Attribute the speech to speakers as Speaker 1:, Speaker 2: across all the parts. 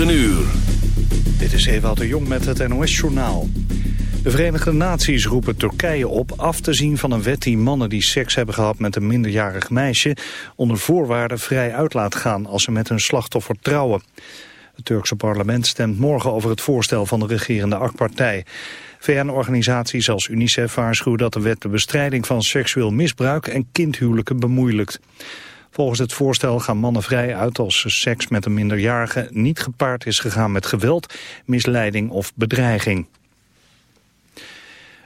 Speaker 1: 9 uur.
Speaker 2: Dit is Ewout de Jong met het NOS-journaal. De Verenigde Naties roepen Turkije op af te zien van een wet die mannen die seks hebben gehad met een minderjarig meisje onder voorwaarden vrij uit laat gaan als ze met hun slachtoffer trouwen. Het Turkse parlement stemt morgen over het voorstel van de regerende AK-partij. VN-organisaties als UNICEF waarschuwen dat de wet de bestrijding van seksueel misbruik en kindhuwelijken bemoeilijkt. Volgens het voorstel gaan mannen vrij uit als seks met een minderjarige niet gepaard is gegaan met geweld, misleiding of bedreiging.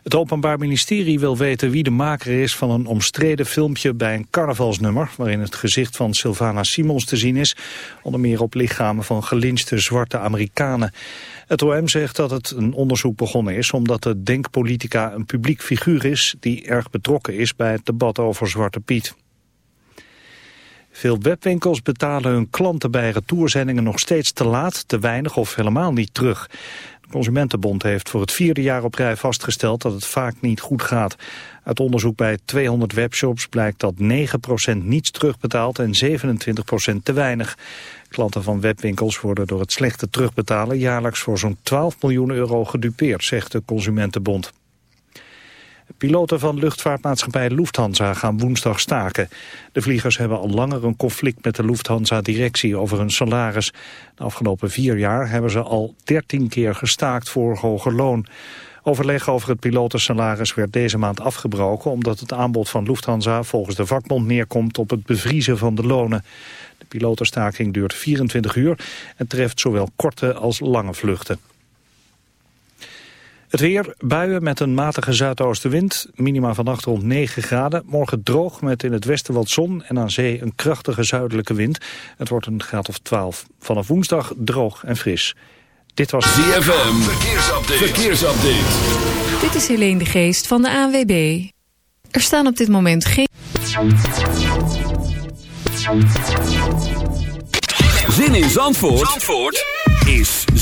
Speaker 2: Het Openbaar Ministerie wil weten wie de maker is van een omstreden filmpje bij een carnavalsnummer... waarin het gezicht van Sylvana Simons te zien is... onder meer op lichamen van gelinchte zwarte Amerikanen. Het OM zegt dat het een onderzoek begonnen is... omdat de denkpolitica een publiek figuur is... die erg betrokken is bij het debat over Zwarte Piet. Veel webwinkels betalen hun klanten bij retourzendingen nog steeds te laat, te weinig of helemaal niet terug. De Consumentenbond heeft voor het vierde jaar op rij vastgesteld dat het vaak niet goed gaat. Uit onderzoek bij 200 webshops blijkt dat 9% niets terugbetaalt en 27% te weinig. Klanten van webwinkels worden door het slechte terugbetalen jaarlijks voor zo'n 12 miljoen euro gedupeerd, zegt de Consumentenbond. Piloten van luchtvaartmaatschappij Lufthansa gaan woensdag staken. De vliegers hebben al langer een conflict met de Lufthansa-directie over hun salaris. De afgelopen vier jaar hebben ze al dertien keer gestaakt voor hoger loon. Overleg over het pilotensalaris werd deze maand afgebroken... omdat het aanbod van Lufthansa volgens de vakbond neerkomt op het bevriezen van de lonen. De pilotenstaking duurt 24 uur en treft zowel korte als lange vluchten. Het weer, buien met een matige zuidoostenwind. Minima vannacht rond 9 graden. Morgen droog met in het westen wat zon en aan zee een krachtige zuidelijke wind. Het wordt een graad of 12. Vanaf woensdag droog en fris. Dit was
Speaker 1: ZFM. Verkeersupdate. Verkeersupdate.
Speaker 3: Dit is Helene de Geest van de ANWB. Er staan op dit moment geen...
Speaker 1: Zin in Zandvoort, Zandvoort? is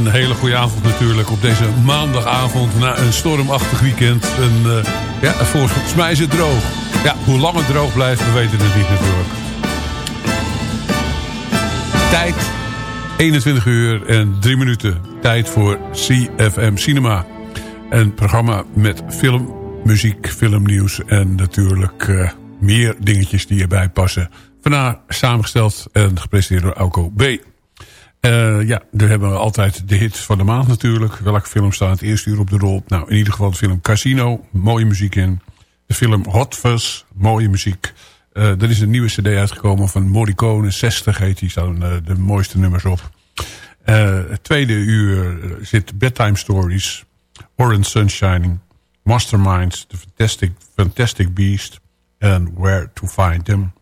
Speaker 4: Een hele goede avond natuurlijk op deze maandagavond na een stormachtig weekend. En, uh, ja, volgens mij is het droog. Ja, hoe lang het droog blijft, we weten het niet natuurlijk. Tijd 21 uur en 3 minuten. Tijd voor CFM Cinema. Een programma met film, muziek, filmnieuws en natuurlijk uh, meer dingetjes die erbij passen. Vandaag samengesteld en gepresenteerd door Alco B. Uh, ja, we hebben altijd de hit van de maand natuurlijk. Welke film staat het eerste uur op de rol? Nou, in ieder geval de film Casino. Mooie muziek in. De film Hot Fuzz. Mooie muziek. Uh, er is een nieuwe cd uitgekomen van Morricone. 60 heet die. Staan uh, de mooiste nummers op. het tweede uur zit Bedtime Stories. Orange Sunshining. Masterminds. The Fantastic, Fantastic Beast. En Where to Find Them.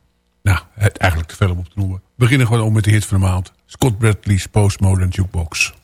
Speaker 4: Nou, het eigenlijk te veel om op te noemen. We beginnen gewoon om met de hit van de maand. Scott Bradley's Postmodern Jukebox.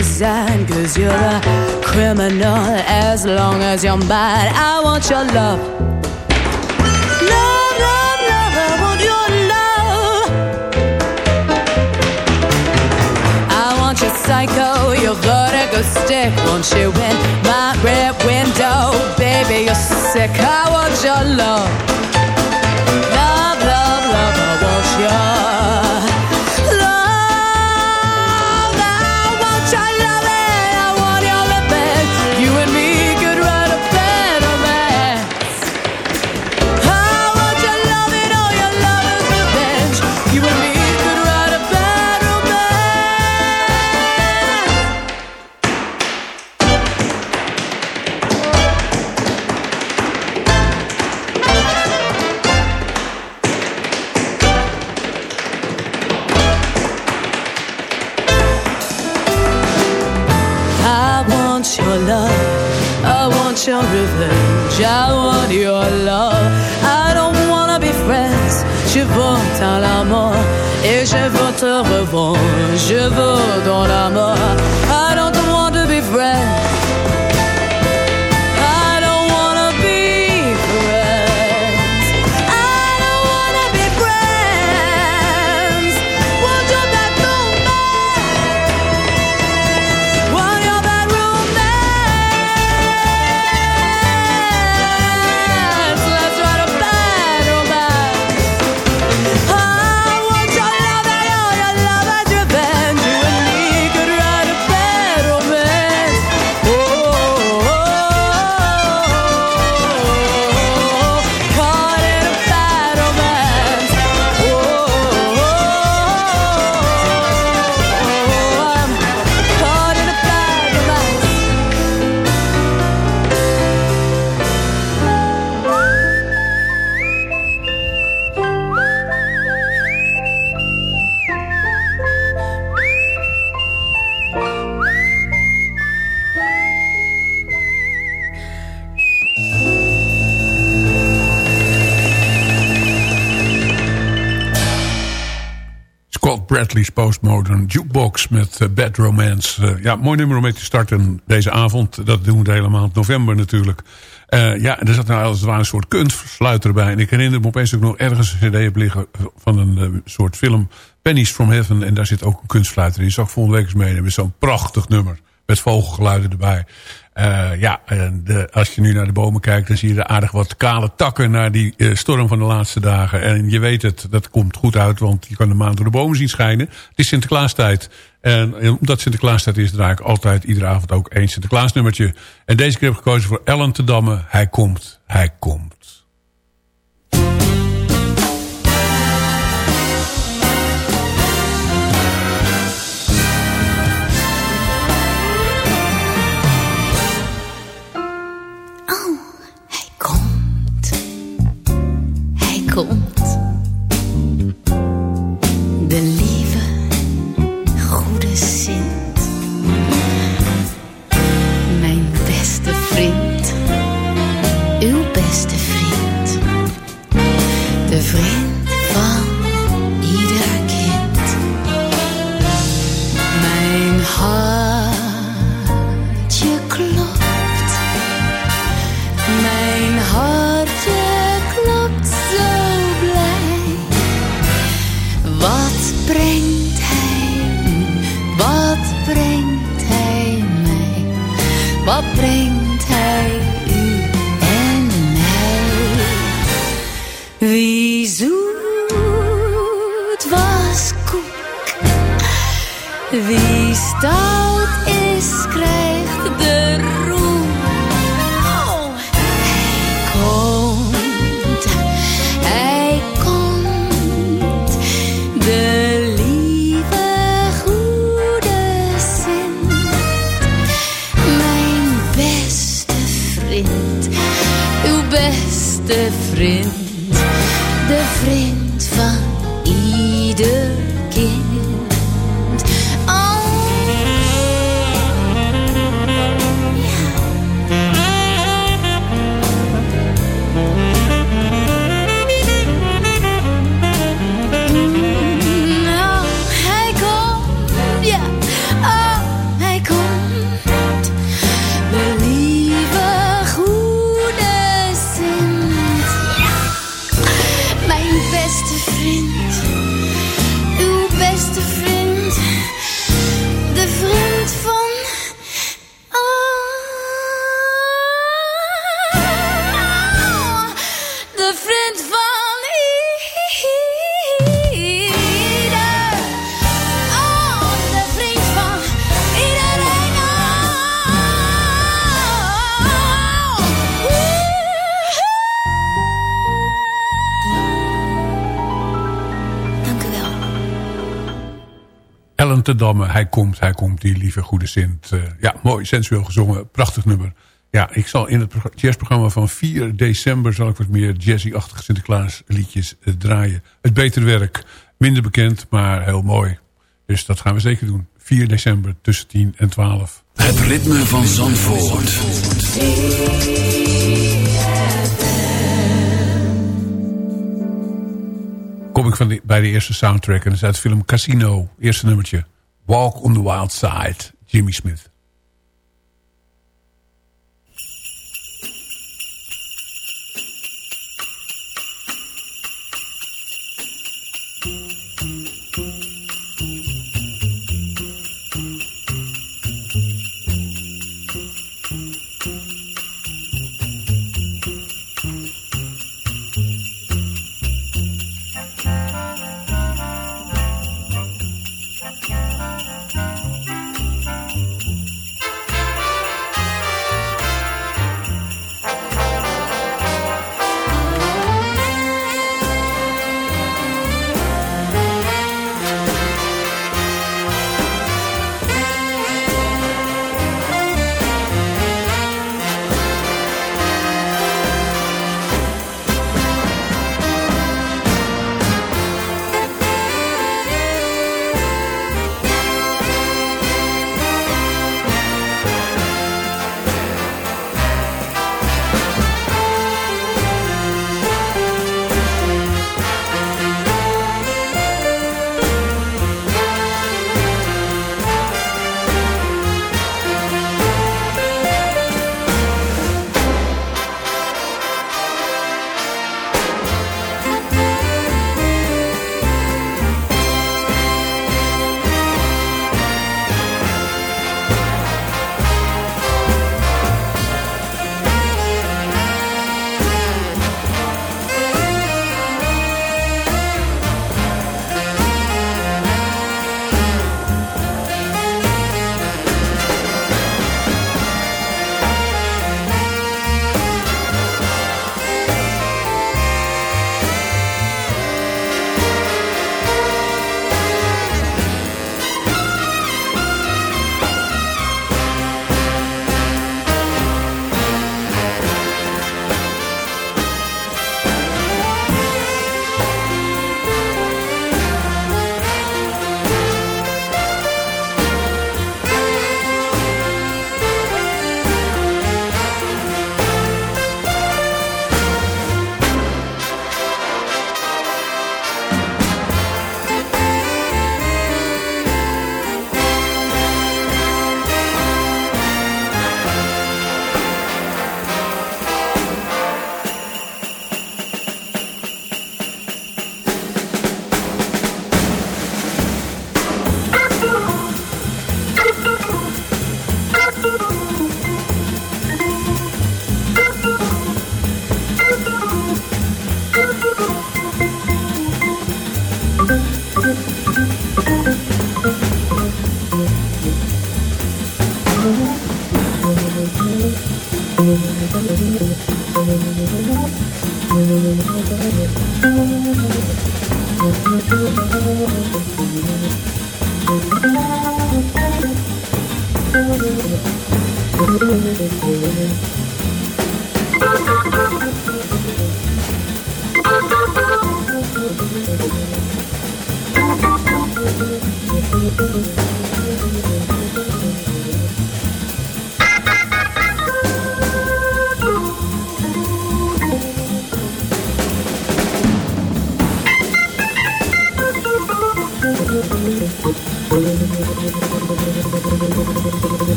Speaker 5: Design. Cause you're a criminal as long as you're mine. I want your love. Love, love, love, I want your love. I want your psycho, your vertigo stick. Won't you in my rear window? Baby, you're sick. I want your love. Love,
Speaker 4: Bradley's Postmodern Jukebox met eh, Bad Romance. Eh, ja, mooi nummer om mee te starten deze avond. Dat doen we de hele maand november natuurlijk. Eh, ja, er zat nou als het ware een soort kunstversluiter erbij. En ik herinner me opeens ook nog ergens een cd op liggen van een soort film. Pennies from Heaven. En daar zit ook een kunstfluiter in. Die zal ik volgende week eens meenemen. Zo'n prachtig nummer. Met vogelgeluiden erbij. Eh, ja, de, als je nu naar de bomen kijkt, dan zie je er aardig wat kale takken naar die eh, storm van de laatste dagen. En je weet het, dat komt goed uit, want je kan de maan door de bomen zien schijnen. Het is Sinterklaastijd. En, en omdat Sinterklaastijd is, draai ik altijd iedere avond ook één Sinterklaasnummertje. En deze keer heb ik gekozen voor Ellen te. Hij komt, hij komt. Te hij komt, hij komt, die lieve goede Sint. Eh, ja, mooi, sensueel gezongen, prachtig nummer. Ja, ik zal in het pro- jazzprogramma van 4 december... zal ik wat meer jazzy-achtige Sinterklaas liedjes eh, draaien. Het beter werk, minder bekend, maar heel mooi. Dus dat gaan we zeker doen. 4 december tussen 10 en 12.
Speaker 1: Het ritme van Zandvoort.
Speaker 4: Kom ik van de- bij de eerste soundtrack. En dat is uit de film Casino. Eerste nummertje. Walk on the Wild Side. Jimmy Smith.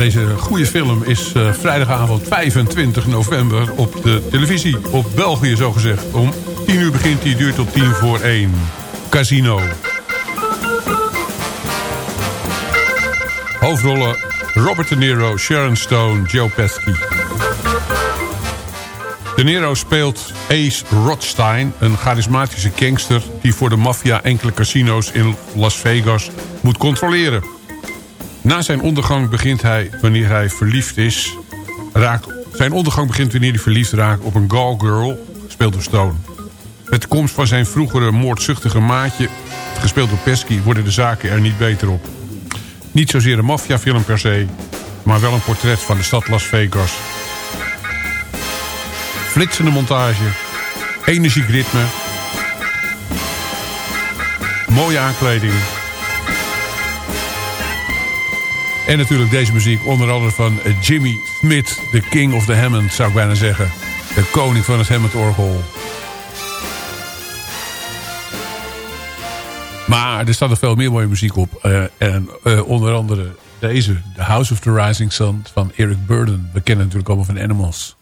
Speaker 4: Deze goede film is eh, vrijdagavond 25 november op de televisie. Op België zo gezegd. Om 10 uur begint die, duurt tot 10 voor 1. Casino. Hoofdrollen Robert De Niro, Sharon Stone, Joe Pesci. De Niro speelt Ace Rothstein, een charismatische gangster... die voor de maffia enkele casino's in Las Vegas moet controleren. Na zijn ondergang begint hij, wanneer hij verliefd is... Raakt, zijn ondergang begint wanneer hij verliefd raakt op een Gall Girl, gespeeld door Stone. Met de komst van zijn vroegere moordzuchtige maatje, gespeeld door Pesky... worden de zaken er niet beter op. Niet zozeer een maffiafilm per se, maar wel een portret van de stad Las Vegas. Flitsende montage, energiek ritme, mooie aankleding... En natuurlijk deze muziek onder andere van Jimmy Smith, de king of the Hammond zou ik bijna zeggen. De koning van het Hammond-orgel. Maar er staat nog veel meer mooie muziek op. Uh, en uh, onder andere deze, The House of the Rising Sun van Eric Burden. We kennen natuurlijk allemaal van Animals.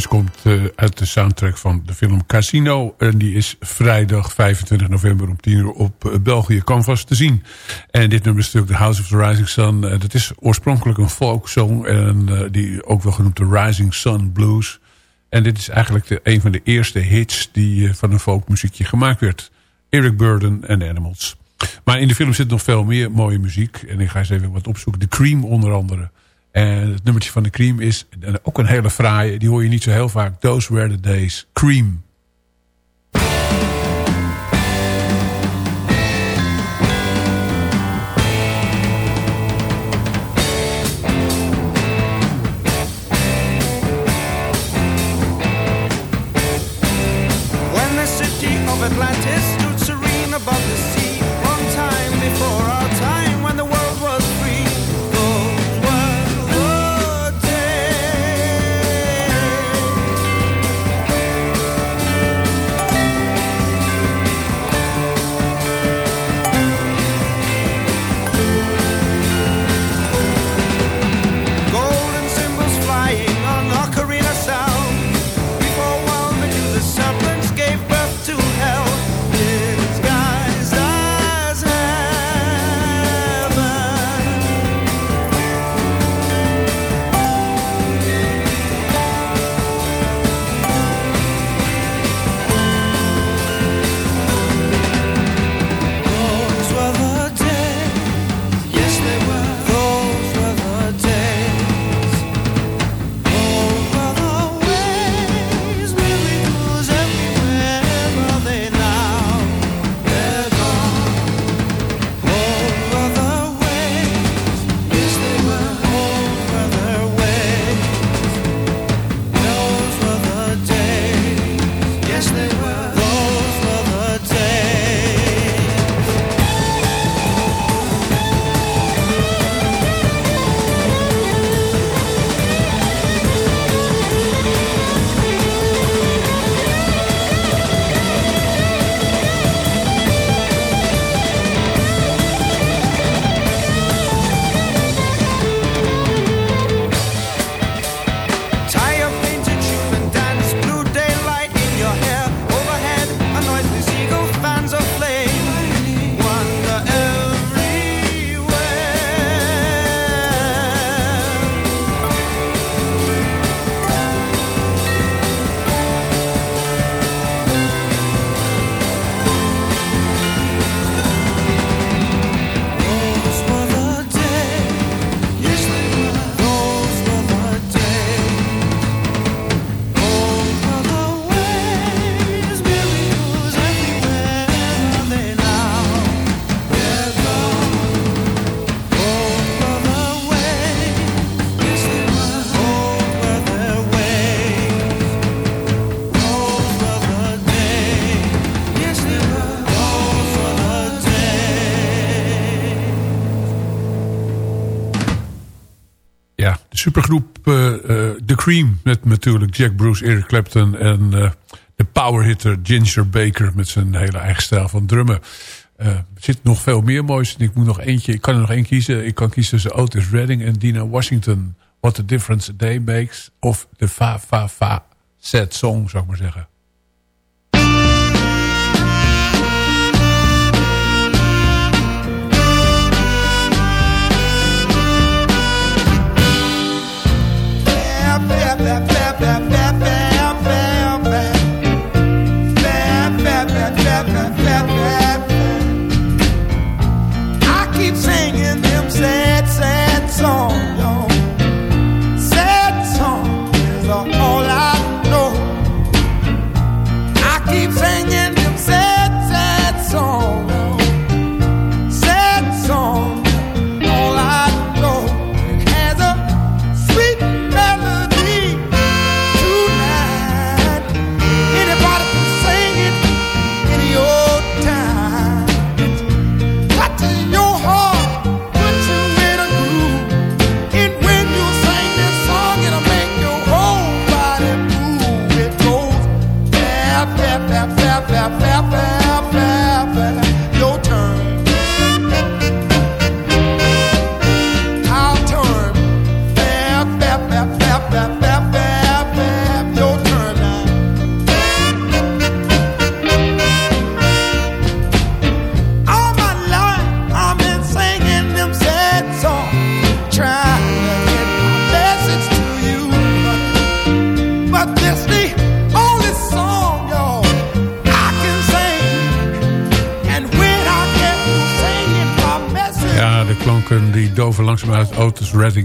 Speaker 4: Moois komt eh, uit de soundtrack van de film Casino. En die is vrijdag 25 november om 10 uur op eh, België Canvas te zien. En dit nummer is natuurlijk The House of the Rising Sun. Eh, dat is oorspronkelijk een folksong. En die ook wel genoemd de Rising Sun Blues. En dit is eigenlijk de, een van de eerste hits die van een folkmuziekje gemaakt werd. Eric Burden en Animals. Maar in de film zit nog veel meer mooie muziek. En ik ga eens even wat opzoeken. The Cream onder andere. En het nummertje van de Cream is ook een hele fraaie. Die hoor je niet zo heel vaak. Those were the days. Cream.
Speaker 6: supergroep eh, eh, The Cream. Met natuurlijk Jack Bruce, Eric Clapton en eh, de powerhitter Ginger Baker. Met zijn hele eigen stijl van drummen. er zit nog veel meer moois. Ik, moet nog eentje, ik kan er nog één kiezen. Ik kan kiezen tussen Otis Redding en Dina Washington. What the Difference a Day Makes. Of de fa fa fa set Song, zou ik maar zeggen.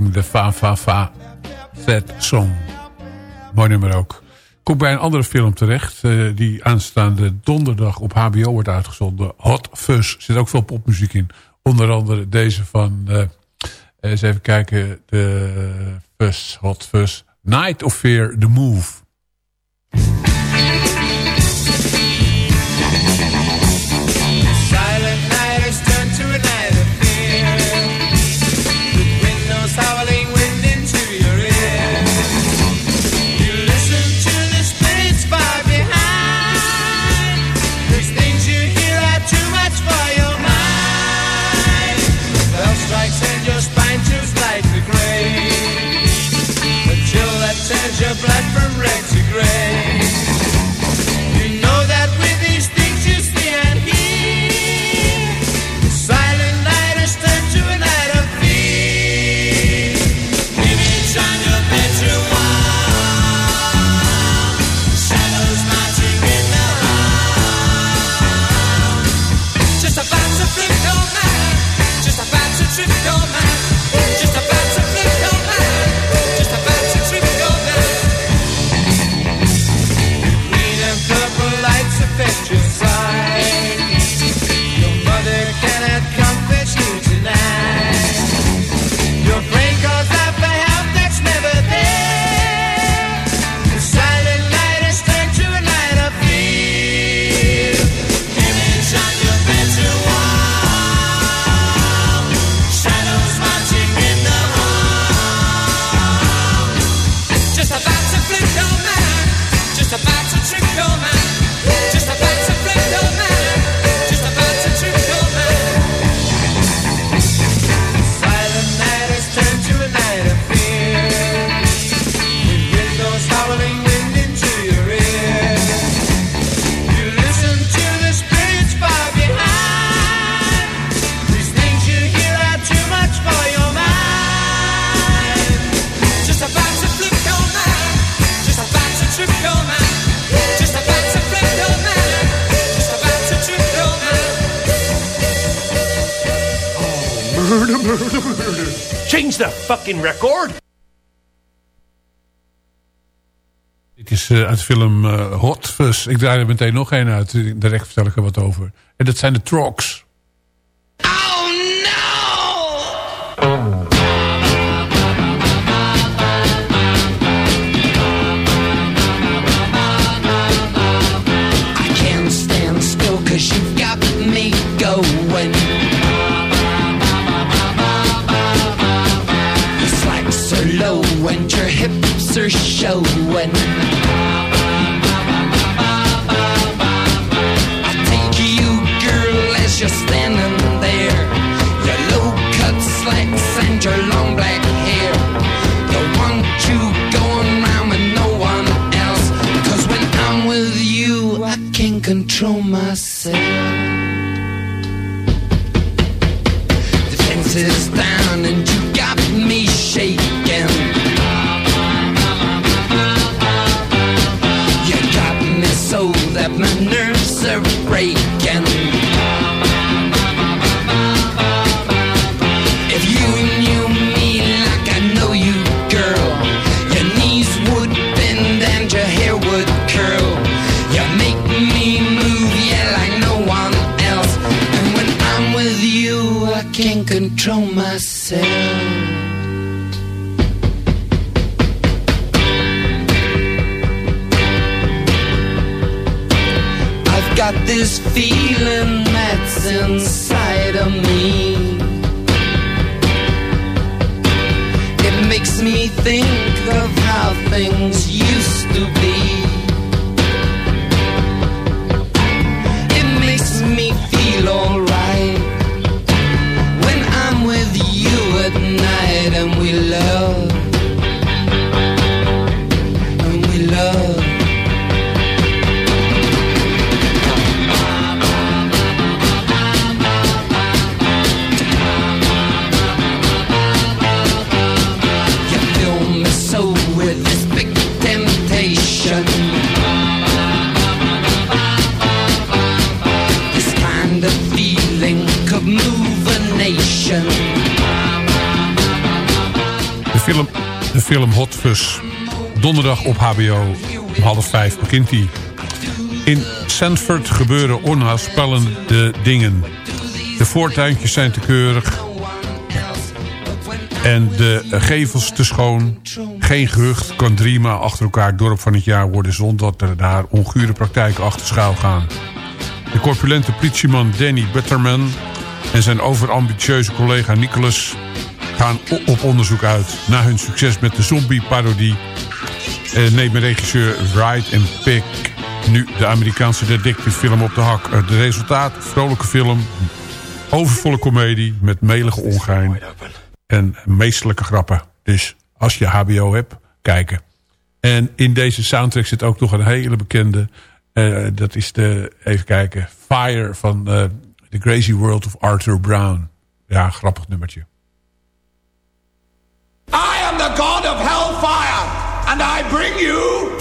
Speaker 6: de Fa Fa Fa Song. Mooi nummer ook. kom bij een andere film terecht eh, die aanstaande donderdag op HBO wordt uitgezonden. Hot Fuzz, zit ook veel popmuziek in. Onder andere deze van, eh, eh, eens even kijken, de Fuzz, Hot Fuzz. Night of Fear, The Move.
Speaker 7: Change the fucking record!
Speaker 6: Dit is eh, uit de film eh, Hot Fuzz. Ik draai er meteen nog één uit. Daar vertel ik er wat over. En dat zijn de Trogs.
Speaker 8: Are showing. I take you, girl, as you're standing there. Your low cut slacks and your long black hair. Don't want you going round with no one else. Cause when I'm with you, I can't control myself. Control myself. I've got this feeling that's inside of me. It makes me think of how things used to be.
Speaker 4: Film Hot. Donderdag op HBO. Om half vijf begint hij. In Sanford gebeuren onheilspellende dingen. De voortuintjes zijn te keurig. En de gevels te schoon. Geen gerucht kan drie maal achter elkaar dorp van het jaar worden... zonder dat er daar ongure praktijken achter schuil gaan. De corpulente politieman Danny Butterman... en zijn overambitieuze collega Nicholas... gaan op onderzoek uit. Na hun succes met de zombie-parodie... eh, neemt regisseur Wright en Pick... nu de Amerikaanse detective-film op de hak. Het resultaat, vrolijke film... overvolle komedie met melige ongein... en meestelijke grappen. Dus als je HBO hebt, kijken. En in deze soundtrack zit ook nog een hele bekende... eh, dat is de, even kijken, Fire van eh, The Crazy World of Arthur Brown. Ja, grappig nummertje.
Speaker 9: God of hellfire, and I bring you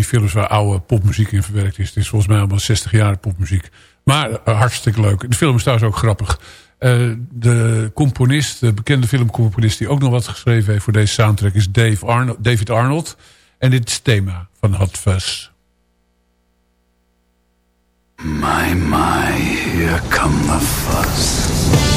Speaker 4: die films waar oude popmuziek in verwerkt is. Het is volgens mij allemaal 60 jaar popmuziek. Maar eh, hartstikke leuk. De film is trouwens ook grappig. Eh, de componist, de bekende filmcomponist... die ook nog wat geschreven heeft voor deze soundtrack... is Dave Arnold, David Arnold. En dit is het thema van Hot Fuzz.
Speaker 10: My, my, here come the fuzz.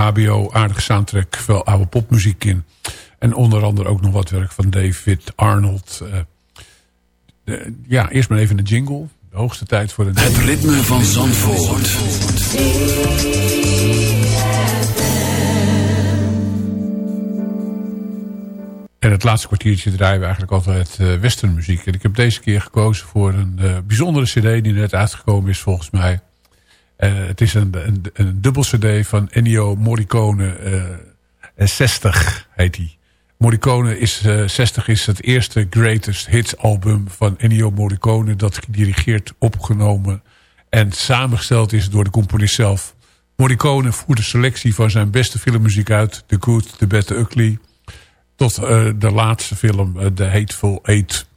Speaker 4: HBO, aardige soundtrack, veel oude popmuziek in. En onder andere ook nog wat werk van David Arnold. Eh, de- ja, eerst maar even een jingle. De hoogste tijd voor de...
Speaker 1: Het ritme van Zandvoort.
Speaker 4: En het laatste kwartiertje draaien we eigenlijk altijd eh westernmuziek. En ik heb deze keer gekozen voor een eh, bijzondere cd die net uitgekomen is volgens mij. Eh, het is een, een, een dubbel cd van Ennio Morricone. eh 60 heet hij. Morricone is, eh 60 is het eerste greatest hits album van Ennio Morricone. Dat gedirigeerd, opgenomen en samengesteld is door de componist zelf. Morricone voert de selectie van zijn beste filmmuziek uit. The Good, The Bad, The Ugly tot eh, de laatste film, eh, The Hateful Eight.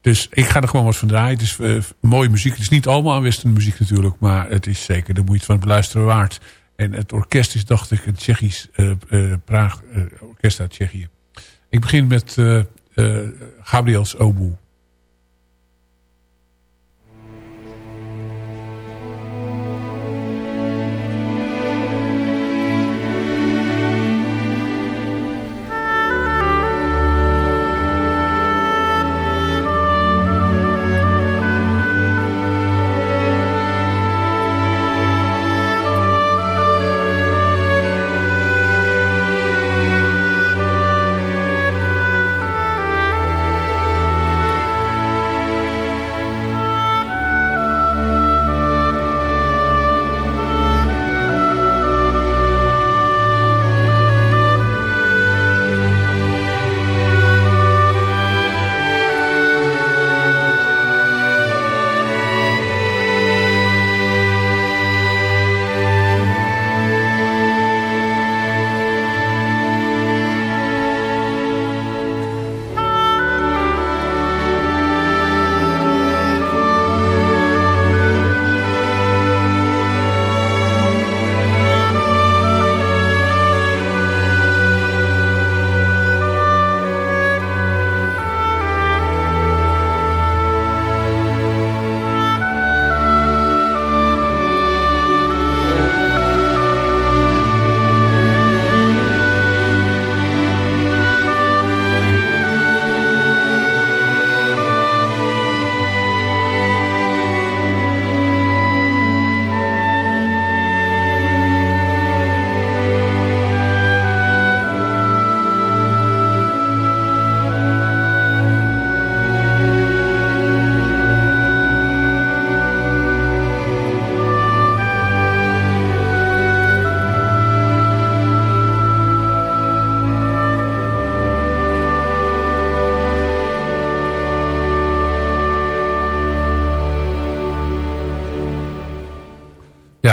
Speaker 4: Dus ik ga er gewoon wat van draaien. Het is eh, mooie muziek. Het is niet allemaal aan western muziek natuurlijk. Maar het is zeker de moeite van het beluisteren waard. En het orkest is, dacht ik, een Tsjechisch eh, Praag orkest uit Tsjechië. Ik begin met Gabriels Oboe.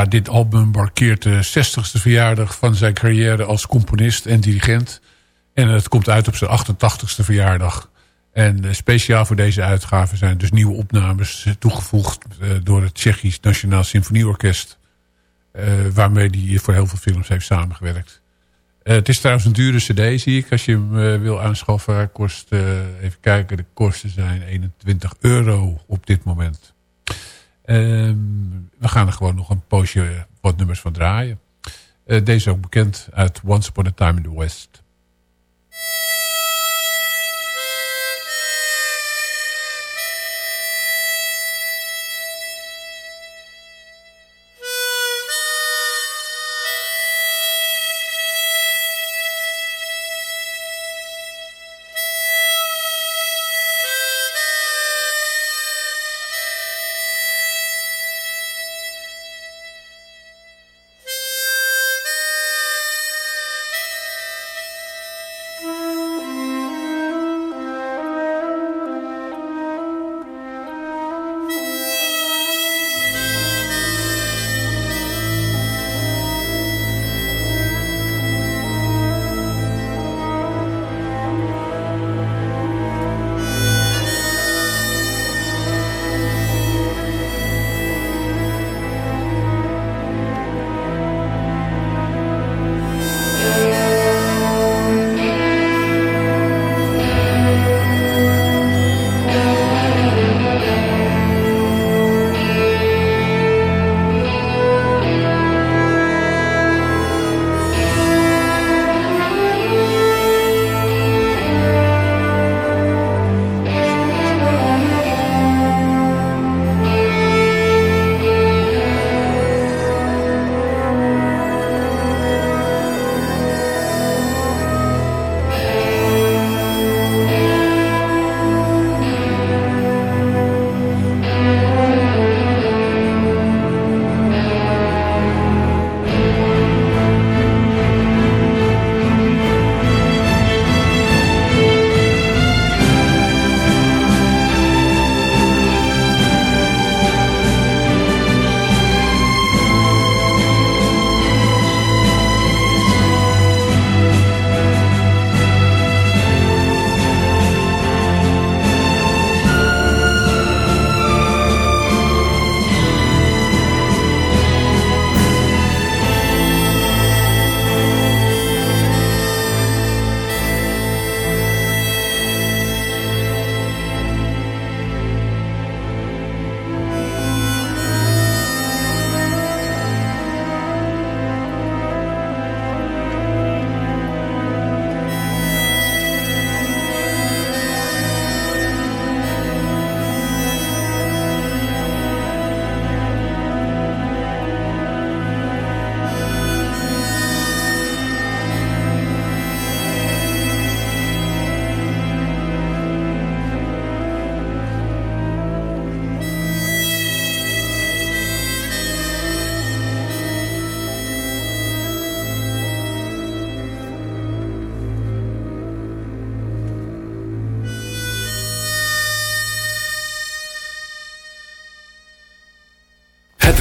Speaker 4: Dit album markeert de 60ste verjaardag van zijn carrière als componist en dirigent. En het komt uit op zijn 88ste verjaardag. En eh, speciaal voor deze uitgave zijn dus nieuwe opnames toegevoegd eh, door het Tsjechisch Nationaal Symfonieorkest. eh, waarmee hij voor heel veel films heeft samengewerkt. Het is trouwens een dure cd, zie ik. Als je hem wil aanschaffen, kost, even kijken, de kosten zijn 21 euro op dit moment. Ehm, we gaan er gewoon nog een poosje wat nummers van draaien. Eh, deze is ook bekend uit Once Upon a Time in the West.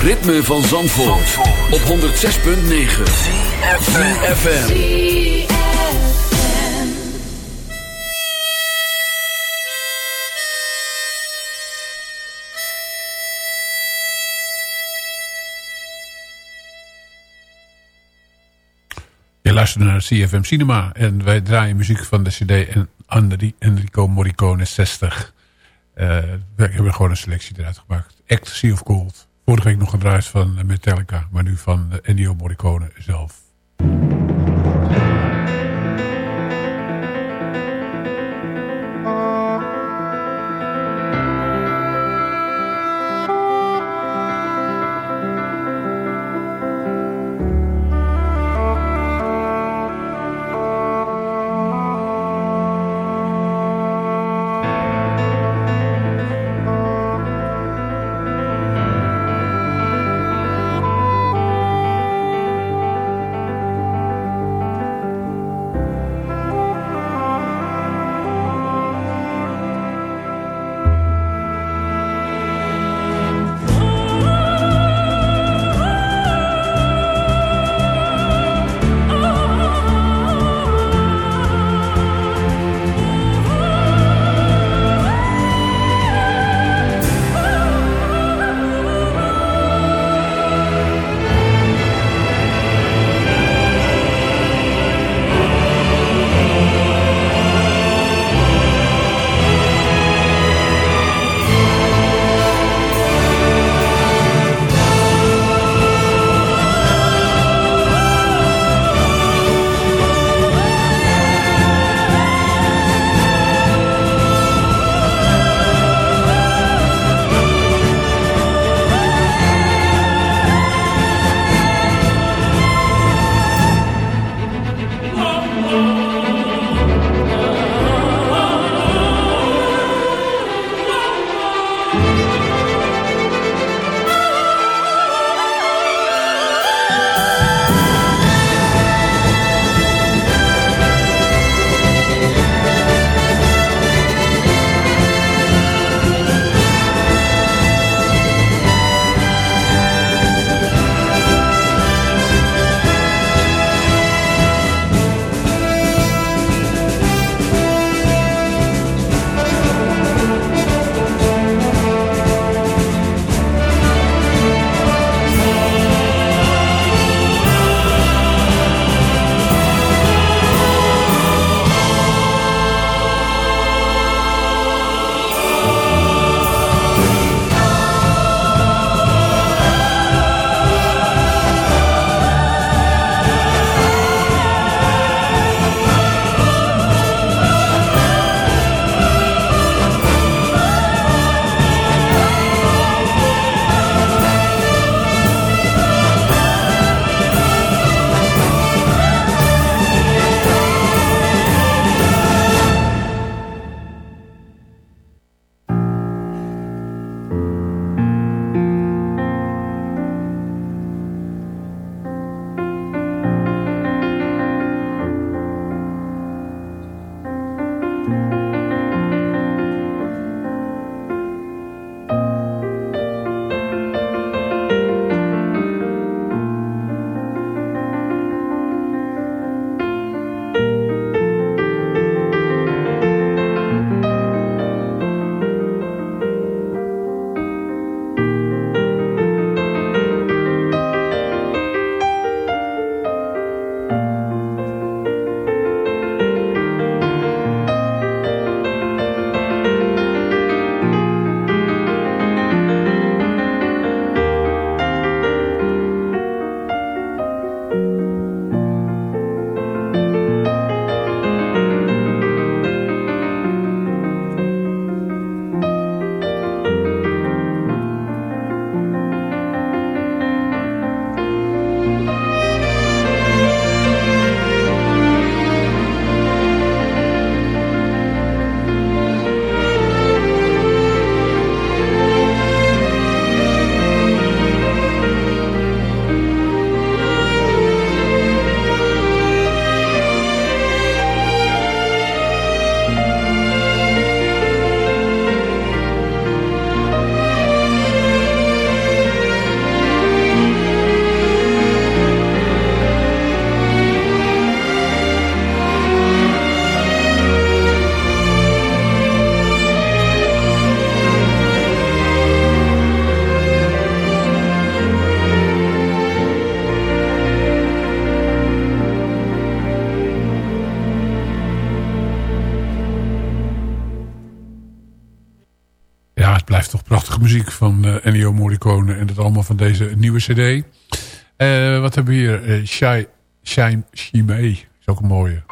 Speaker 1: Ritme van Zandvoort, op 106.9 FM.
Speaker 4: Je luistert naar CFM Cinema en wij draaien muziek van de cd en Enri- Enrico Morricone 60. Eh, we hebben gewoon een selectie eruit gemaakt. Ecstasy of Gold. Vorige week nog gedraaid van Metallica, maar nu van Ennio Morricone zelf. Deze nieuwe cd. Eh, wat hebben we hier? Eh Shai, Shine Shimei. Is ook een mooie.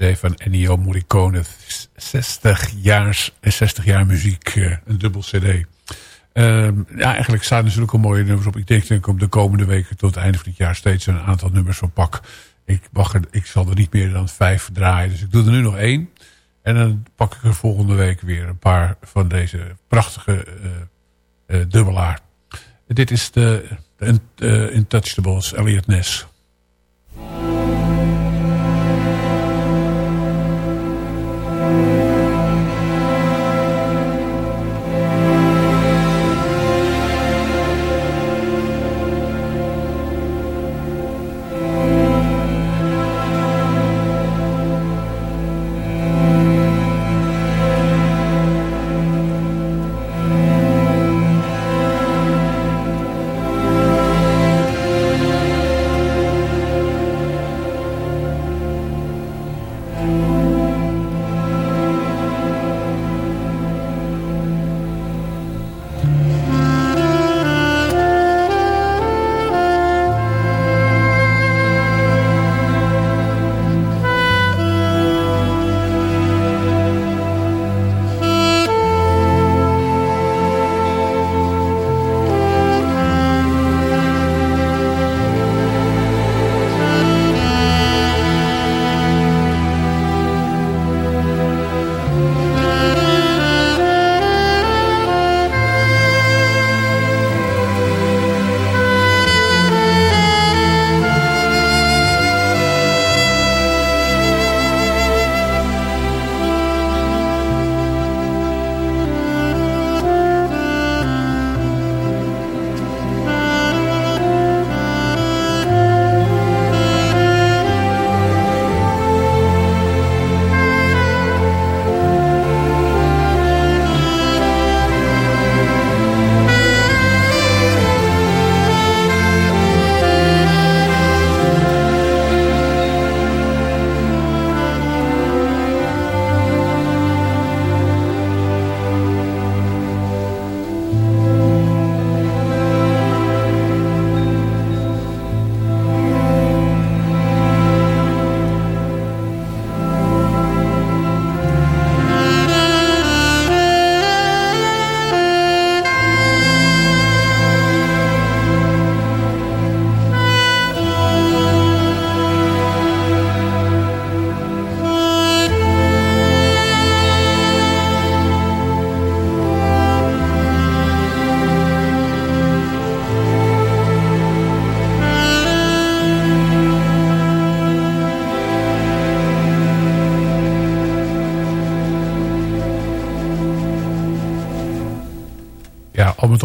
Speaker 4: Cd van Ennio Morricone. 60 jaar, 60 jaar muziek, eh, een dubbel cd. Ehm, ja, eigenlijk staan er zulke mooie nummers op. Ik denk dat ik op de komende weken tot het einde van het jaar steeds een aantal nummers van pak. Ik, mag er, ik zal er niet meer dan vijf draaien. Dus ik doe er nu nog één. En dan pak ik er volgende week weer een paar van deze prachtige eh, eh, dubbelaar. Dit is de, de uh, Intouchables, Elliot Ness.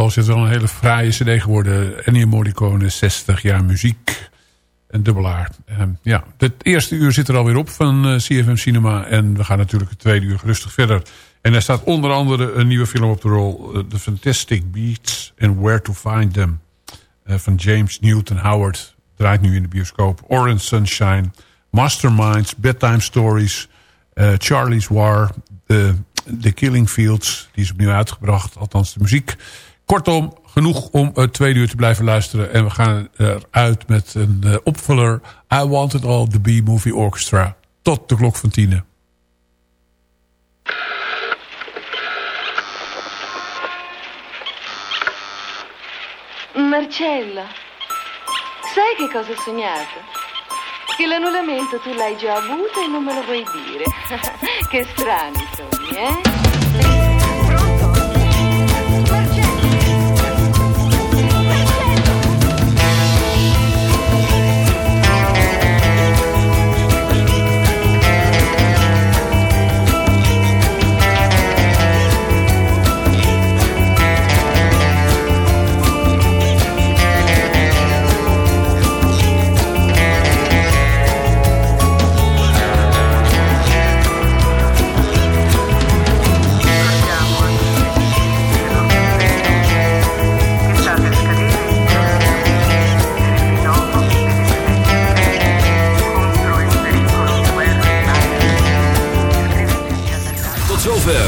Speaker 4: Al is het wel een hele fraaie cd geworden. Ennio Morricone, 60 jaar muziek. Een dubbelaar. Ehm, ja, het eerste uur zit er alweer op van eh, CFM Cinema. En we gaan natuurlijk het tweede uur rustig verder. En er staat onder andere een nieuwe film op de rol. eh, The Fantastic Beasts and Where to Find Them. eh, van James Newton Howard. Draait nu in de bioscoop. Orange Sunshine. Masterminds. Bedtime Stories. Charlie's War. The Killing Fields. Die is opnieuw uitgebracht. Althans de muziek. Kortom, genoeg om tweede uur te blijven luisteren. En we gaan eruit met een eh, opvuller. I Want It All, The B-Movie Orchestra. Tot de klok van tienen.
Speaker 6: Marcello, sai che cosa ho sognato? Che l'annullamento tu l'hai già avuto e non me lo vuoi dire. che strani sogni, eh?